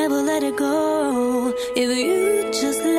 never let it go. If you just